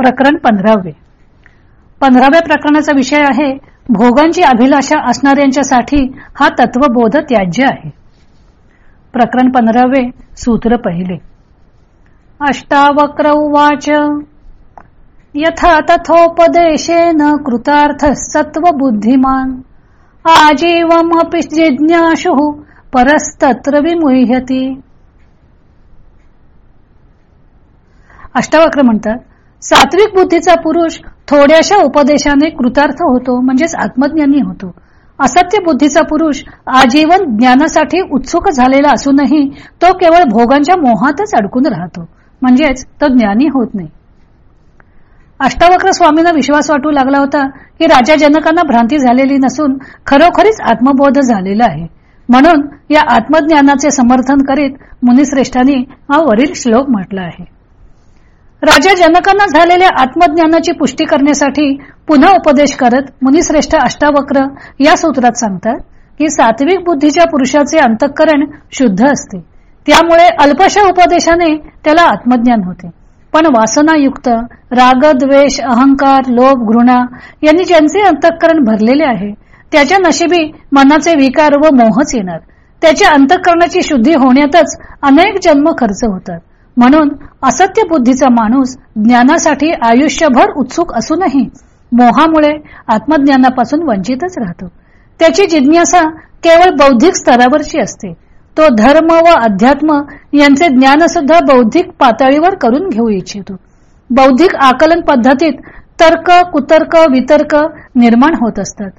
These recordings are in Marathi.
प्रकरण पंधरावे. पंधराव्या प्रकरणाचा विषय आहे भोगांची अभिलाषा असणाऱ्यांच्यासाठी हा तत्वबोध त्याज्य आहे. प्रकरण पंधरावे सूत्र पहिले. अष्टावक्र उवाच. यथा तथोपदेशेन कृतार्थ सत्व बुद्धिमान आजीवमपि जिज्ञासु परस्तत्र विमुह्यती। अष्टावक्र म्हणतात सात्विक बुद्धीचा पुरुष थोड्याशा उपदेशाने कृतार्थ होतो म्हणजेच आत्मज्ञानी होतो. असत्य बुद्धीचा पुरुष आजीवन ज्ञानासाठी उत्सुक झालेला असूनही तो केवळ भोगांच्या मोहातच अडकून राहतो म्हणजेच तो ज्ञानी होत नाही. अष्टावक्र स्वामींना विश्वास वाटू लागला होता की राजा जनकांना भ्रांती झालेली नसून खरोखरीच आत्मबोध झालेला आहे. म्हणून या आत्मज्ञानाचे समर्थन करीत मुनिश्रेष्ठांनी हा वरील श्लोक म्हटला आहे. राजा जनकांना झालेल्या आत्मज्ञानाची पुष्टी करण्यासाठी पुन्हा उपदेश करत मुनिश्रेष्ठ अष्टावक्र या सूत्रात सांगतात की सात्विक बुद्धीच्या पुरुषाचे अंतःकरण शुद्ध असते. त्यामुळे अल्पशा उपदेशाने त्याला आत्मज्ञान होते. पण वासनायुक्त राग द्वेष अहंकार लोभ घृणा यांनी ज्यांचे अंतःकरण भरलेले आहे त्याच्या नशिबी मनाचे विकार व मोहच येणार. त्याच्या अंतःकरणाची शुद्धी होण्यातच अनेक जन्म खर्च होतात. म्हणून असत्य बुद्धीचा माणूस ज्ञानासाठी आयुष्यभर उत्सुक असूनही मोहामुळे आत्मज्ञानापासून वंचितच राहतो. त्याची जिज्ञासा केवळ बौद्धिक स्तरावरची असते. तो धर्म व अध्यात्म यांचे ज्ञान सुद्धा बौद्धिक पातळीवर करून घेऊ इच्छितो. बौद्धिक आकलन पद्धतीत तर्क कुतर्क वितर्क निर्माण होत असतात.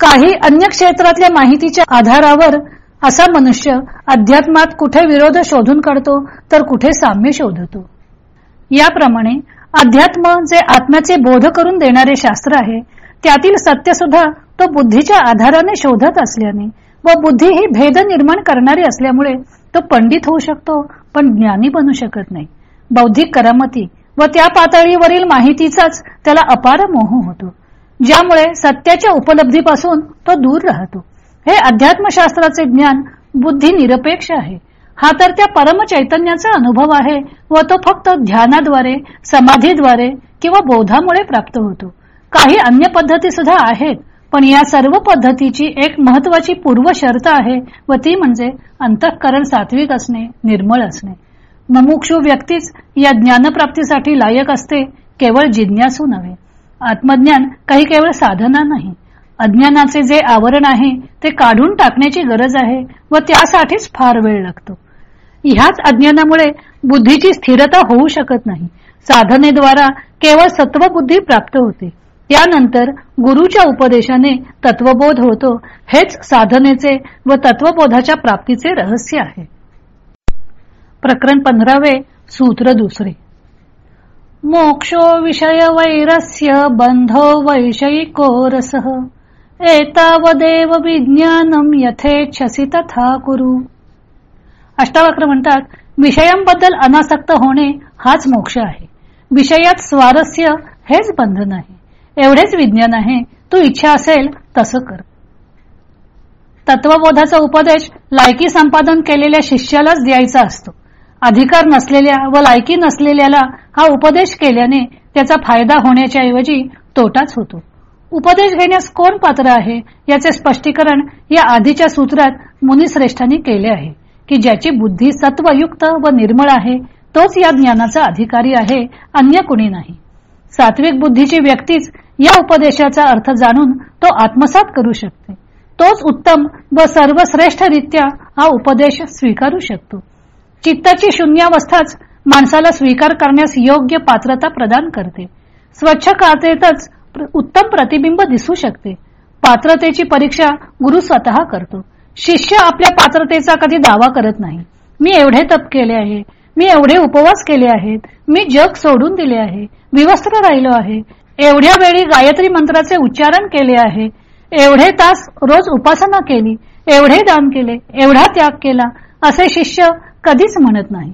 काही अन्य क्षेत्रातल्या माहितीच्या आधारावर असा मनुष्य अध्यात्मात कुठे विरोध शोधून काढतो तर कुठे साम्य शोधतो. याप्रमाणे अध्यात्म जे आत्म्याचे बोध करून देणारे शास्त्र आहे त्यातील सत्य सुद्धा तो बुद्धीच्या आधाराने शोधत असल्याने व बुद्धी ही भेद निर्माण करणारी असल्यामुळे तो पंडित होऊ शकतो पण ज्ञानी बनू शकत नाही. बौद्धिक करामती व त्या पातळीवरील माहितीचाच त्याला अपार मोह होतो ज्यामुळे सत्याच्या उपलब्धीपासून तो दूर राहतो. हे अध्यात्मशास्त्राचे ज्ञान बुद्धी निरपेक्ष आहे. हा तर त्या परम चैतन्याचा अनुभव आहे व तो फक्त ध्यानाद्वारे समाधीद्वारे किंवा बोधामुळे प्राप्त होतो. काही अन्य पद्धती सुद्धा आहेत पण या सर्व पद्धतीची एक महत्वाची पूर्व शर्त आहे व ती म्हणजे अंतःकरण सात्विक असणे निर्मळ असणे. ममुक्षु व्यक्तीच या ज्ञानप्राप्तीसाठी लायक असते केवळ जिज्ञासू नव्हे. आत्मज्ञान काही केवळ साधना नाही अज्ञानाचे जे आवरण आहे ते काढून टाकण्याची गरज आहे व त्यासाठीच फार वेळ लागतो. ह्याच अज्ञानामुळे बुद्धीची स्थिरता होऊ शकत नाही. साधनेद्वारा केवळ सत्वबुद्धी प्राप्त होते. त्यानंतर गुरुच्या उपदेशाने तत्वबोध होतो हेच साधनेचे व तत्वबोधाच्या प्राप्तीचे रहस्य आहे. प्रकरण पंधरावे सूत्र दुसरे. मोक्षो विषय वैरस्य बंधो वैषयिको रस। एतावदेव विज्ञानम यथेच्छसी तथा कुरु। अष्टावक्र म्हणतात विषयांबद्दल अनासक्त होणे हाच मोक्ष आहे. विषयात स्वारस्य हेच बंधन आहे एवढेच विज्ञान आहे तू इच्छा असेल तसं कर. तत्वबोधाचा उपदेश लायकी संपादन केलेल्या शिष्यालाच द्यायचा असतो. अधिकार नसलेल्या व लायकी नसलेल्याला हा उपदेश केल्याने त्याचा फायदा होण्याच्या ऐवजी तोटाच होतो. उपदेश घेण्यास कोण पात्र आहे याचे स्पष्टीकरण या आधीच्या सूत्रात मुनिश्रेष्ठांनी केले आहे की ज्याची बुद्धी सत्वयुक्त व निर्मळ आहे तोच या ज्ञानाचा अधिकारी आहे अन्य कुणी नाही. सात्विक बुद्धीची व्यक्तीच या उपदेशाचा अर्थ जाणून तो आत्मसात करू शकते. तोच उत्तम व सर्वश्रेष्ठरित्या हा उपदेश स्वीकारू शकतो. चित्ताची शून्यावस्थाच माणसाला स्वीकार करण्यास योग्य पात्रता प्रदान करते. स्वच्छ कातेतच उत्तम प्रतिबिंब दिसू शकते. पात्रतेची परीक्षा गुरु स्वतः करतो. शिष्य आपल्या पात्रतेचा कधी दावा करत नाही. मी एवढे तप केले आहे. मी एवढे उपवास केले आहेत. मी जग सोडून दिले आहे. विवस्त्र राहिलो आहे. एवढ्या वेळी गायत्री मंत्राचे उच्चारण केले आहे. एवढे तास रोज उपासना केली. एवढे दान केले. एवढा त्याग केला. असे शिष्य कधीच म्हणत नाही.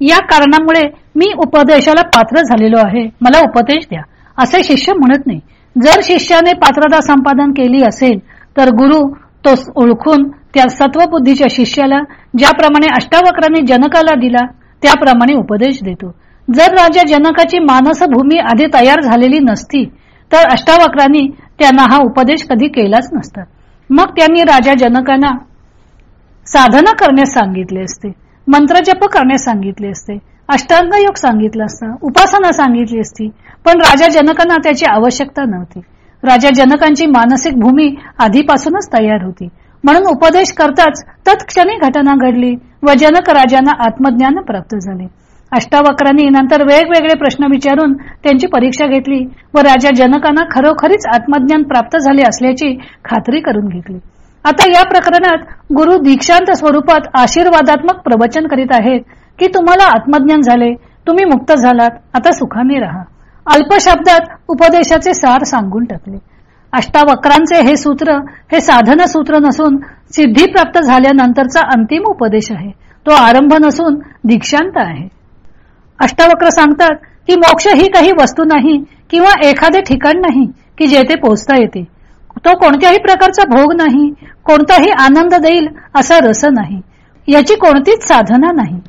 या कारणामुळे मी उपदेशाला पात्र झालेलो आहे. मला उपदेश द्या. असे शिष्य म्हणत नाही. जर शिष्याने पात्रता संपादन केली असेल तर गुरु तो ओळखून त्या सत्वबुद्धीच्या शिष्याला ज्याप्रमाणे अष्टावक्राने जनकाला दिला त्याप्रमाणे उपदेश देतो. जर राजा जनकाची मानसभूमी आधी तयार झालेली नसती तर अष्टावक्रांनी त्यांना हा उपदेश कधी केलाच नसता. मग त्यांनी राजा जनकांना साधना करण्यास सांगितले असते मंत्रजप करण्यास सांगितले असते अष्टांग योग सांगितलं असतं उपासना सांगितली असती पण राजा जनकांना त्याची आवश्यकता नव्हती. राजा जनकांची मानसिक भूमी आधीपासूनच तयार होती. म्हणून उपदेश करताच तत्क्षणी घटना घडली व जनक राजांना आत्मज्ञान प्राप्त झाले. अष्टावक्रांनी नंतर वेगवेगळे प्रश्न विचारून त्यांची परीक्षा घेतली व राजा जनकांना खरोखरीच आत्मज्ञान प्राप्त झाले असल्याची खात्री करून घेतली. आता या प्रकरणात गुरु दीक्षांत स्वरूपात आशीर्वादात्मक प्रवचन करीत आहेत की तुम्हाला आत्मज्ञान झाले तुम्ही मुक्त झालात आता सुखाने राहा. अल्प शब्दात उपदेशाचे सार सांगून टाकले. अष्टावक्रांचे हे सूत्र हे साधन सूत्र नसून सिद्धी प्राप्त झाल्यानंतरचा अंतिम उपदेश आहे. तो आरंभ नसून दीक्षांत आहे. अष्टावक्र सांगतात की मोक्ष ही काही वस्तू नाही किंवा एखादे ठिकाण नाही की जेथे पोहोचता येते. तो कोणत्याही प्रकारचा भोग नाही कोणताही आनंद देईल असा रस नाही. याची कोणतीच साधना नाही.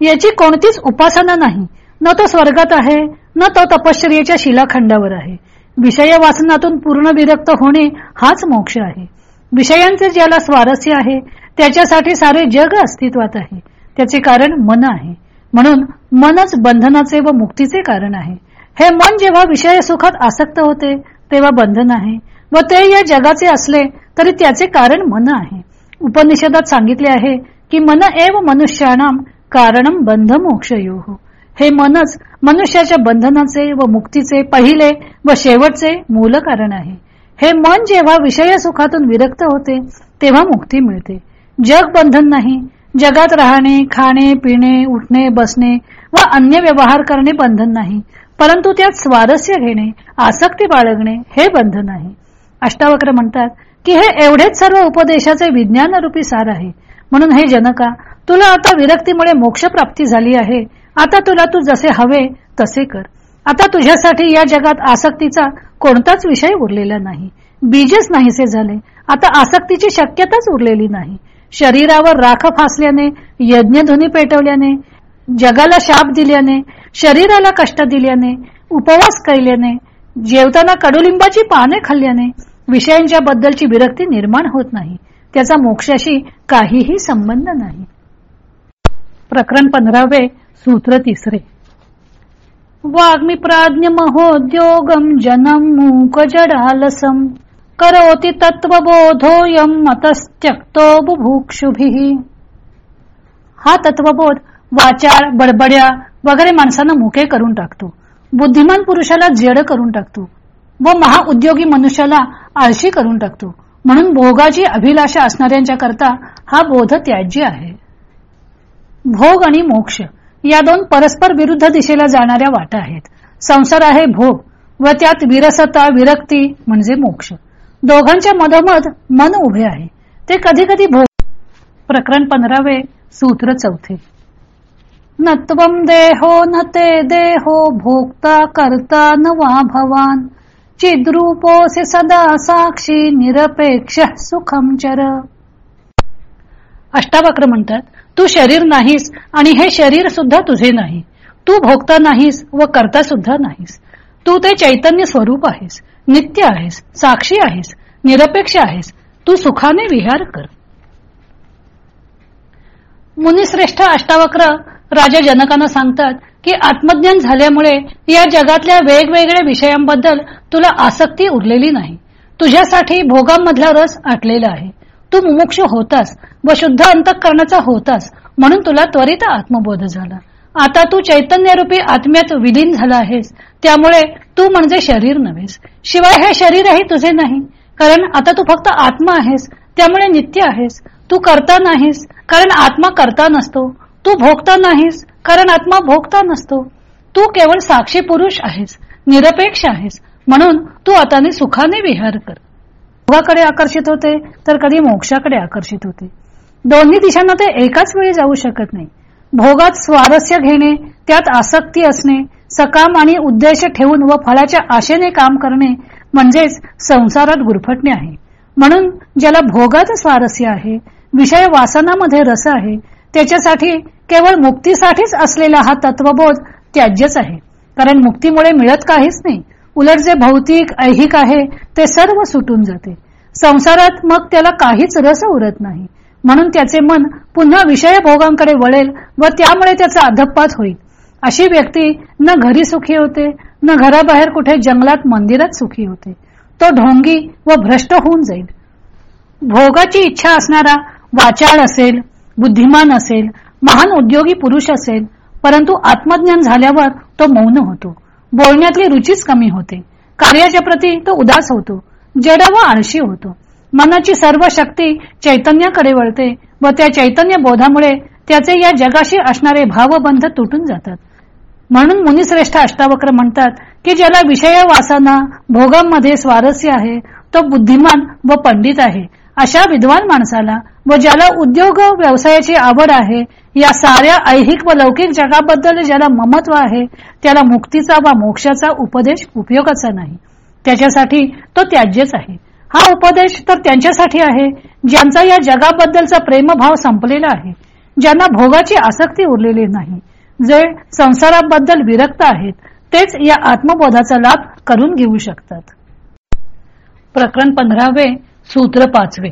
याची कोणतीच उपासना नाही. न तो स्वर्गात आहे न तो तपश्चर्याच्या शिलाखंडावर आहे. विषय वाचनातून पूर्ण विरक्त होणे हाच मोक्ष आहे. विषयांचे ज्याला स्वारस्य आहे त्याच्यासाठी सारे जग अस्तित्वात आहे. त्याचे कारण मन आहे. म्हणून मनच बंधनाचे व मुक्तीचे कारण आहे. हे मन जेव्हा विषय सुखात आसक्त होते तेव्हा बंधन आहे. व ते या जगाचे असले तरी त्याचे कारण मन आहे. उपनिषदात सांगितले आहे की मन एव मनुष्याणाम कारणम बंध मोक्षयो हे मनच मनुष्याच्या बंधनाचे व मुक्तीचे पहिले व शेवटचे मूल कारण आहे. हे मन जेव्हा विषय सुखातून विरक्त होते तेव्हा मुक्ती मिळते. जग बंधन नाही. जगात राहणे खाणे पिणे उठणे बसणे व अन्य व्यवहार करणे बंधन नाही. परंतु त्यात स्वारस्य घेणे आसक्ती बाळगणे हे बंधन आहे. अष्टावक्र म्हणतात की हे एवढेच सर्व उपदेशाचे विज्ञान रूपी सार आहे. म्हणून हे जनका तुला आता विरक्तीमुळे मोक्षप्राप्ती झाली आहे. आता तुला तू जसे हवे तसे कर. आता तुझ्यासाठी या जगात आसक्तीचा कोणताच विषय उरलेला नाही. बीजच नाहीसे झाले. आता आसक्तीची शक्यताच उरलेली नाही. शरीरावर राख फासल्याने यज्ञध्वनी पेटवल्याने जगाला शाप दिल्याने शरीराला कष्ट दिल्याने उपवास कैल्याने जेवताना कडुलिंबाची पाने खाल्ल्याने विषयांच्या बद्दलची विरक्ती निर्माण होत नाही. त्याचा मोक्षाशी काहीही संबंध नाही. प्रकरण पंधरावे सूत्र तिसरे. वाग्मी प्राज्ञ महोद्योगम जनम मूक जडालसम करोति तत्वबोधोयम मतस्त्यक्तो बुभुक्षुभी. हा तत्वबोध वाचार बडबड्या वगैरे माणसांना मुके करून टाकतो. बुद्धिमान पुरुषाला जड करून टाकतो. व महाउद्योगी मनुष्याला आळशी करून टाकतो. म्हणून भोगाची अभिलाषा असणाऱ्यांच्या करता हा बोध त्याज्य आहे. भोग आणि मोक्ष या दोन परस्पर विरुद्ध दिशेला जाणाऱ्या वाटा आहेत. संसार आहे भोग व त्यात विरसता विरक्ती म्हणजे मोक्ष. दोघांच्या मधोमध मन उभे आहे. ते कधी कधी भोग प्रकरण पंधरावे सूत्र चौथे. नत्वम देहो न ते देहो भोगता करता न वा भवान. चिद्रूपोसे सदा साक्षी निरपेक्ष सुखम चर. अष्टावक्र म्हणतात तू शरीर नाहीस आणि हे शरीर सुद्धा तुझे नाही. तू भोगता नाहीस व करता सुद्धा नाहीस. तू ते चैतन्य स्वरूप आहेस नित्य आहेस साक्षी आहेस निरपेक्ष आहेस. तू सुखाने विहार कर. मुनिश्रेष्ठ अष्टावक्र राजा जनकांना सांगतात की आत्मज्ञान झाल्यामुळे या जगातल्या वेगवेगळ्या विषयांबद्दल तुला आसक्ती उरलेली नाही. तुझ्यासाठी भोगांमधला रस आटलेला आहे. तू मुमुक्ष होतास. व शुद्ध अंतकरणाचा होतास. म्हणून तुला त्वरित आत्मबोध झाला. आता तू चैतन्यरूपी आत्म्यात विलीन झाला आहेस. त्यामुळे तू म्हणजे शरीर नव्हेस. शिवाय हे शरीरही तुझे नाही. कारण आता तू फक्त आत्मा आहेस. त्यामुळे नित्य आहेस. तू करता नाहीस. कारण आत्मा करता नसतो. तू भोगता नाहीस. कारण आत्मा भोगता नसतो. तू केवळ साक्षी पुरुष आहेस. निरपेक्ष आहेस. म्हणून तू आता सुखाने विहार कर. भोगाकडे आकर्षित होते तर कधी मोक्षाकडे आकर्षित होते. दोन्ही दिशांना ते एकाच वेळी जाऊ शकत नाही. भोगात स्वारस्य घेणे त्यात आसक्ती असणे सकाम आणि उद्देश ठेवून व फळाच्या आशेने काम करणे म्हणजेच संसारात गुरफटणे आहे. म्हणून ज्याला भोगात स्वारस्य आहे विषय वासनामध्ये रस आहे त्याच्यासाठी केवळ मुक्तीसाठीच असलेला हा तत्वबोध त्याज्यच आहे. कारण मुक्तीमुळे मिळत काहीच नाही उलट जे भौतिक ऐहिक आहे ते सर्व सुटून जाते. संसारात मग त्याला काहीच रस उरत नाही. म्हणून त्याचे मन पुन्हा विषय भोगांकडे वळेल व त्यामुळे त्याचा अधपात होईल. अशी व्यक्ती न घरी सुखी होते न घराबाहेर कुठे जंगलात मंदिरात सुखी होते. तो ढोंगी व भ्रष्ट होऊन जाईल. भोगाची इच्छा असणारा वाचाळ असेल बुद्धिमान असेल महान उद्योगी पुरुष असेल परंतु आत्मज्ञान झाल्यावर तो मौन होतो. बोलण्यातली रुचीच कमी होते. कार्याच्या प्रती तो उदास होतो. जड व आळशी होतो. मनाची सर्व शक्ती चैतन्याकडे वळते व त्या चैतन्य बोधामुळे त्याचे या जगाशी असणारे भावबंध तुटून जातात. म्हणून मुनिश्रेष्ठ अष्टावक्र म्हणतात की ज्याला विषय वासना भोगांमध्ये स्वारस्य आहे तो बुद्धिमान व पंडित आहे. अशा विद्वान माणसाला व ज्याला उद्योग व्यवसायाची आवड आहे या साऱ्या ऐहिक व लौकिक जगाबद्दल ज्याला ममत्व आहे त्याला मुक्तीचा वा मोक्षाचा उपदेश उपयोगाचा नाही. त्याच्यासाठी तो त्याज्यच आहे. हा उपदेश तर त्यांच्यासाठी आहे ज्यांचा या जगाबद्दलचा प्रेमभाव संपलेला आहे ज्यांना भोगाची आसक्ती उरलेली नाही. जे संसाराबद्दल विरक्त आहेत तेच या आत्मबोधाचा लाभ करून घेऊ शकतात. प्रकरण पंधरावे सूत्र पाचवे.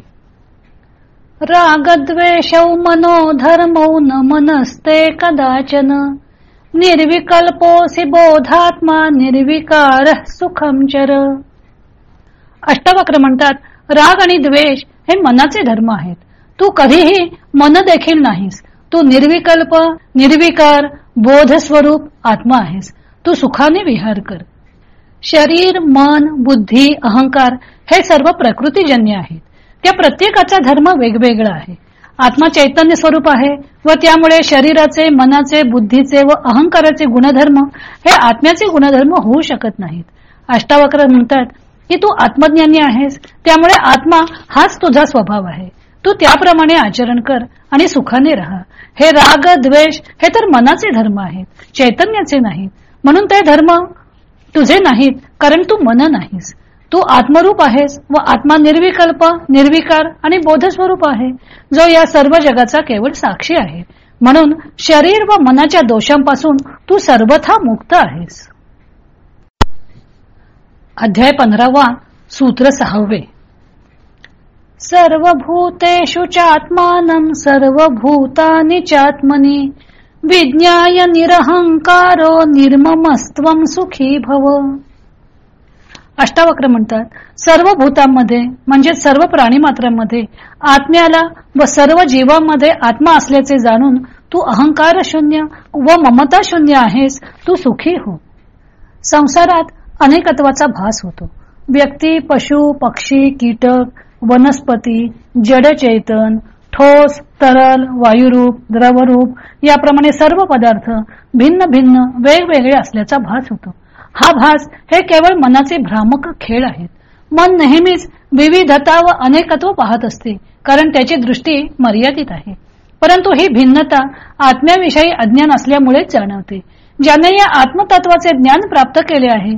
रागद्वेषौ मनो धर्मौ न मनस्ते कदाचन। निर्विकल्पोसी बोधात्मा निर्विकार सुखम चर। अष्टवक्र म्हणतात राग आणि द्वेष हे मनाचे धर्म आहेत. तू कधीही मन देखील नाहीस. तू निर्विकल्प निर्विकार बोध स्वरूप आत्मा आहेस. तू सुखाने विहार कर. शरीर मन बुद्धी अहंकार हे सर्व प्रकृतीजन्य आहेत. त्या प्रत्येकाचा धर्म वेगवेगळा आहे. आत्मा चैतन्य स्वरूप आहे व त्यामुळे शरीराचे मनाचे बुद्धीचे व अहंकाराचे गुणधर्म हे आत्म्याचे गुणधर्म होऊ शकत नाहीत. अष्टावक्र म्हणतात की तू आत्मज्ञानी आहेस त्यामुळे आत्मा हाच तुझा स्वभाव आहे. तू त्याप्रमाणे आचरण कर आणि सुखाने राहा. हे राग द्वेष हे तर मनाचे धर्म आहेत चैतन्याचे नाहीत. म्हणून ते धर्म तुझे नाहीत कारण तू मन नाहीस. तू आत्मरूप आहेस व आत्मा निर्विकल्प निर्विकार आणि बोधस्वरूप आहे जो या सर्व जगाचा केवळ साक्षी आहे. म्हणून शरीर व मनाच्या दोषांपासून तू सर्वथा मुक्त आहेस. अध्याय पंधरावा सूत्र सहावे. सर्वभूतेषु चात्मानं सर्वभूतानि चात्मनि विज्ञाय निरहंकारो निर्ममस्त्वं सुखी भव. अष्टावक्र म्हणतात. सर्व भूतांमध्ये म्हणजे सर्व प्राणी मात्रांमध्ये आत्म्याला व सर्व जीवांमध्ये आत्मा असल्याचे जाणून तू अहंकार शून्य व ममता शून्य आहेस तू सुखी हो. संसारात अनेकत्वाचा भास होतो. व्यक्ती पशु पक्षी कीटक वनस्पती जडचैतन ठोस तरल वायुरूप द्रवरूप याप्रमाणे सर्व पदार्थ भिन्न भिन्न वेगवेगळे असल्याचा भास होतो. हा भास हे केवळ मनाचे भ्रामक खेळ आहेत. मन नेहमीच विविधता व अनेकत्व पाहत असते कारण त्याची दृष्टी मर्यादित आहे. परंतु ही भिन्नता आत्म्याविषयी अज्ञान असल्यामुळेच जाणवते. ज्याने या आत्मतत्वाचे ज्ञान प्राप्त केले आहे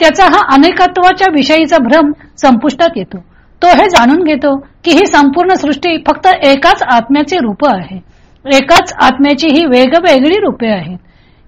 त्याचा हा अनेकत्वाच्या विषयीचा भ्रम संपुष्टात येतो. तो हे जाणून घेतो की ही संपूर्ण सृष्टी फक्त एकाच आत्म्याचे रूप आहे. एकाच आत्म्याची ही वेगवेगळी रूपे आहेत.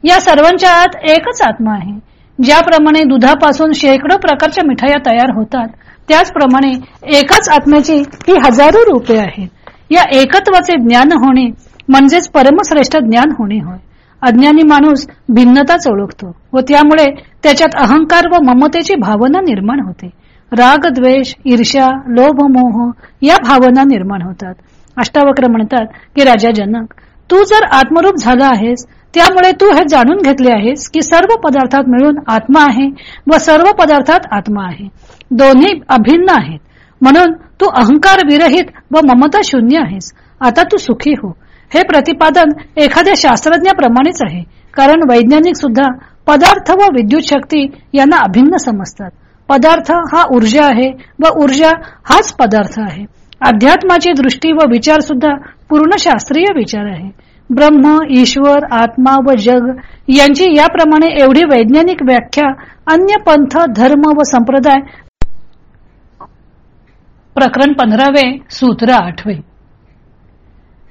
या सर्वांच्या आत एकच आत्मा आहे. ज्याप्रमाणे दुधापासून शेकडो प्रकारच्या मिठाया तयार होतात त्याचप्रमाणे एकाच आत्म्याची ही हजारो रूपे आहेत. या एकत्वाचे ज्ञान होणे म्हणजेच परमश्रेष्ठ ज्ञान होणे होय. अज्ञानी माणूस भिन्नताच ओळखतो व त्यामुळे त्याच्यात अहंकार व ममतेची भावना निर्माण होते. राग द्वेष ईर्ष्या लोभ मोह या भावना निर्माण होतात. अष्टावक्र म्हणतात की राजा जनक तू जर आत्मरूप झाला आहेस त्यामुळे तू हे जाणून घेतले आहेस की सर्व पदार्थात मिळून आत्मा आहे व सर्व पदार्थात आत्मा आहे. दोन्ही अभिन्न आहेत. म्हणून तू अहंकार विरहित व ममता शून्य आहेस. आता तू सुखी हो. हे प्रतिपादन एखाद्या शास्त्रज्ञाप्रमाणेच आहे. कारण वैज्ञानिक सुद्धा पदार्थ व विद्युत शक्ती यांना अभिन्न समजतात. पदार्थ हा ऊर्जा आहे व ऊर्जा हाच पदार्थ आहे. अध्यात्माची दृष्टी व विचार सुद्धा पूर्ण शास्त्रीय विचार आहे. ब्रह्म ईश्वर आत्मा व जग यांची याप्रमाणे एवढी वैज्ञानिक व्याख्या अन्य पंथ धर्म व संप्रदाय. प्रकरण पंधरावे सूत्र आठवे.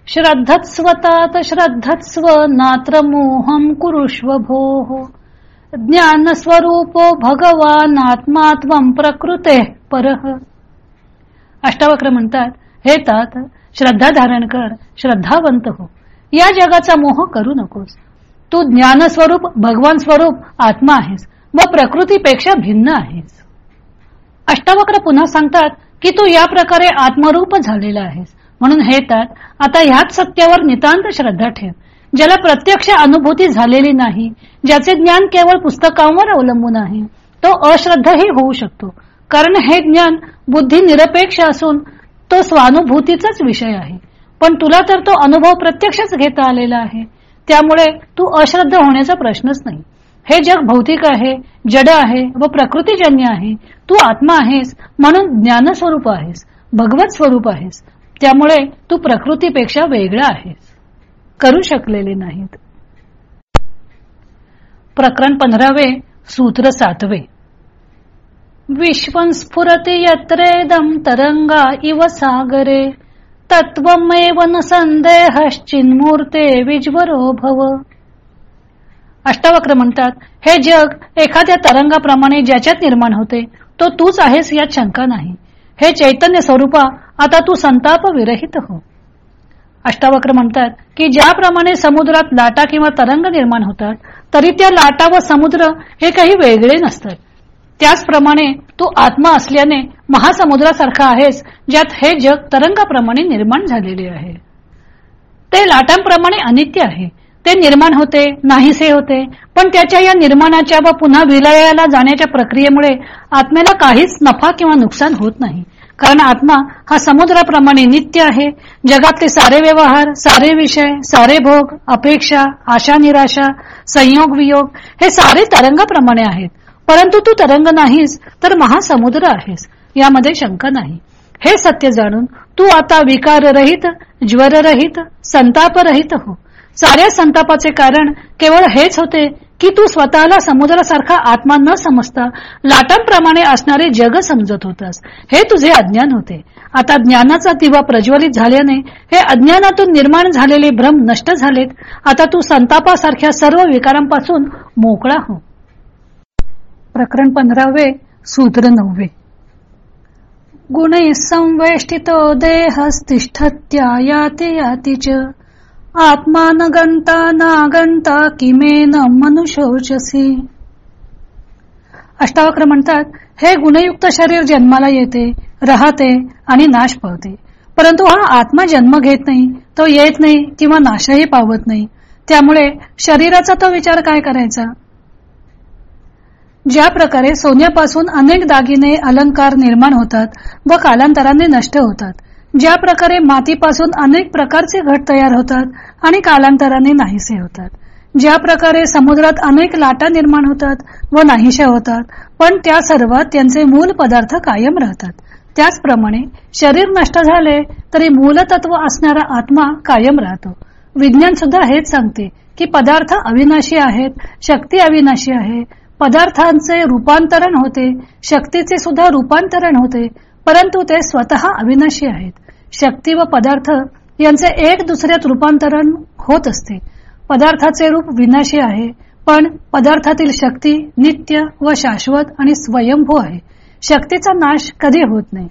श्रद्धत्स्वतात श्रद्धत्स्व नात्र मोहम कुरुष्व भोः। ज्ञान स्वरूपो भगवान आत्मात्वम प्रकृते परह अष्टावक्र म्हणतात हे तात श्रद्धा धारण कर श्रद्धावंत हो। या जगाचा मोह करू नकोस. तू ज्ञान स्वरूप भगवान स्वरूप आत्मा आहेस. व प्रकृतीपेक्षा भिन्न आहेस. अष्टावक्र पुन्हा सांगतात की तू या प्रकारे आत्मरूप झालेला आहेस. म्हणून हे तात आता ह्याच सत्यावर नितांत श्रद्धा ठेव. ज्याला प्रत्यक्ष अनुभूती झालेली नाही ज्याचे ज्ञान केवळ पुस्तकांवर अवलंबून आहे तो अश्रद्धाही होऊ शकतो. कारण हे ज्ञान बुद्धी निरपेक्ष असून तो स्वानुभूतीचाच विषय आहे. पण तुला तर तो अनुभव प्रत्यक्षच घेता आलेला आहे. त्यामुळे तू अश्रद्ध होण्याचा प्रश्नच नाही. हे जग भौतिक आहे जड आहे व प्रकृतीजन्य आहे. तू आत्मा आहेस म्हणून ज्ञानस्वरूप आहेस भगवत स्वरूप आहेस. त्यामुळे तू प्रकृतीपेक्षा वेगळा आहेस. करू शकलेले नाहीत. प्रकरण पंधरावे सूत्र सातवे. विश्वस्फुरति यत्रेदम तरंगा इव सागरे। तत्वमेव न संदेहश्चिन्मूर्ते विज्वरो भव. अष्टावक्र म्हणतात हे जग एखाद्या तरंगाप्रमाणे ज्याच्यात निर्माण होते तो तूच आहेस यात शंका नाही. हे चैतन्य स्वरूपा आता तू संताप विरहित हो. अष्टावक्र म्हणतात की ज्याप्रमाणे समुद्रात लाटा किंवा तरंग निर्माण होतात तरी त्या लाटा व समुद्र हे काही वेगळे नसतात. त्याचप्रमाणे तू आत्मा असल्याने महासमुद्रासारखा आहेस ज्यात हे जग तरंगाप्रमाणे निर्माण झालेले आहे. ते लाटांप्रमाणे अनित्य आहे. ते निर्माण होते नाहीसे होते पण त्याच्या या निर्माणाच्या व पुन्हा विलयाला जाण्याच्या प्रक्रियेमुळे आत्म्याला काहीच नफा किंवा नुकसान होत नाही. कारण आत्मा हा समुद्राप्रमाणे नित्य आहे. जगातले सारे व्यवहार सारे विषय सारे भोग अपेक्षा आशा निराशा संयोग वियोग हे सारे तरंगाप्रमाणे आहेत. परंतु तू तरंग नाहीस तर महासमुद्र आहेस. यामध्ये शंका नाही. हे सत्य जाणून तू आता विकाररहित ज्वररहित संतापरहित हो. साऱ्या संतापाचे कारण केवळ हेच होते की तू स्वतःला समुद्रासारखा आत्मा न समजता लाटांप्रमाणे असणारे जग समजत होतास. हे तुझे अज्ञान होते. आता ज्ञानाचा दिवा प्रज्वलित झाल्याने हे अज्ञानातून निर्माण झालेले भ्रम नष्ट झालेत. आता तू संतापासारख्या सर्व विकारांपासून मोकळा हो. प्रकरण पंधरावे सूत्र नववे. गुण संवेष्टितो देहस्तिष्ठत्या याति याति च. आत्मा न किमेन मनुष्योचसी अष्टावक्र म्हणतात हे गुणयुक्त शरीर जन्माला येते राहते आणि नाश पावते. परंतु हा आत्मा जन्म घेत नाही तो येत नाही किंवा नाशही पावत नाही. त्यामुळे शरीराचा तो विचार काय करायचा? ज्या प्रकारे सोन्यापासून अनेक दागिने अलंकार निर्माण होतात व कालांतराने नष्ट होतात. ज्या प्रकारे मातीपासून अनेक प्रकारचे घट तयार होतात आणि कालांतराने नाहीसे होतात. ज्या प्रकारे समुद्रात अनेक लाटा निर्माण होतात व नाहीशा होतात पण त्या सर्वात त्यांचे मूल पदार्थ कायम राहतात. त्याचप्रमाणे शरीर नष्ट झाले तरी मूलतत्व असणारा आत्मा कायम राहतो. विज्ञान सुद्धा हेच सांगते की पदार्थ अविनाशी आहेत शक्ती अविनाशी आहे पदार्थांचे रूपांतरण होते शक्तीचे सुद्धा रूपांतरण होते परंतु ते स्वतः अविनाशी आहेत. शक्ती व पदार्थ यांचे एक दुसऱ्यात रूपांतरण होत असते. पदार्थाचे रूप विनाशी आहे पण पदार्थातील शक्ती नित्य व शाश्वत आणि स्वयंभू आहे. शक्तीचा नाश कधी होत नाही.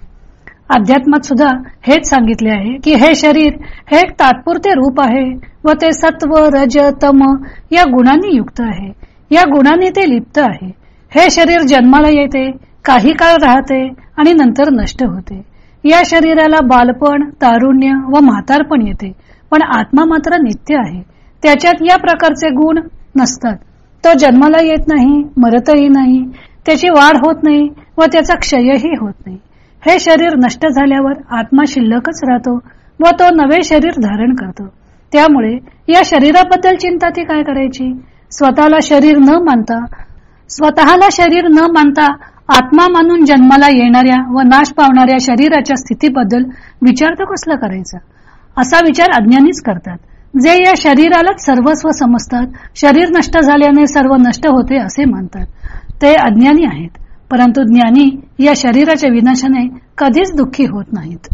अध्यात्मात सुद्धा हेच सांगितले आहे की हे शरीर हे एक तात्पुरते रूप आहे व ते सत्व रज तम या गुणांनी युक्त आहे. या गुणांनी ते लिप्त आहे. हे शरीर जन्माला येते काही काळ राहते आणि नंतर नष्ट होते. या शरीराला बालपण तारुण्य व म्हातारपण येते पण आत्मा मात्र नित्य आहे. त्याच्यात या प्रकारचे गुण नसतात. तो जन्माला येत नाही मरतही नाही त्याची वाढ होत नाही व त्याचा क्षयही होत नाही. हे शरीर नष्ट झाल्यावर आत्मा शिल्लकच राहतो व तो नवे शरीर धारण करतो. त्यामुळे या शरीराबद्दल चिंता ती काय करायची? स्वतःला शरीर न मानता स्वतःला शरीर न मानता आत्मा मानून जन्माला येणाऱ्या व नाश पावणाऱ्या शरीराच्या स्थितीबद्दल विचार तर कसला करायचा? असा विचार अज्ञानीच करतात. जे या शरीरालाच सर्वस्व समजतात शरीर नष्ट झाल्याने सर्व नष्ट होते असे मानतात. ते अज्ञानी आहेत परंतु ज्ञानी या शरीराच्या विनाशाने कधीच दुःखी होत नाहीत.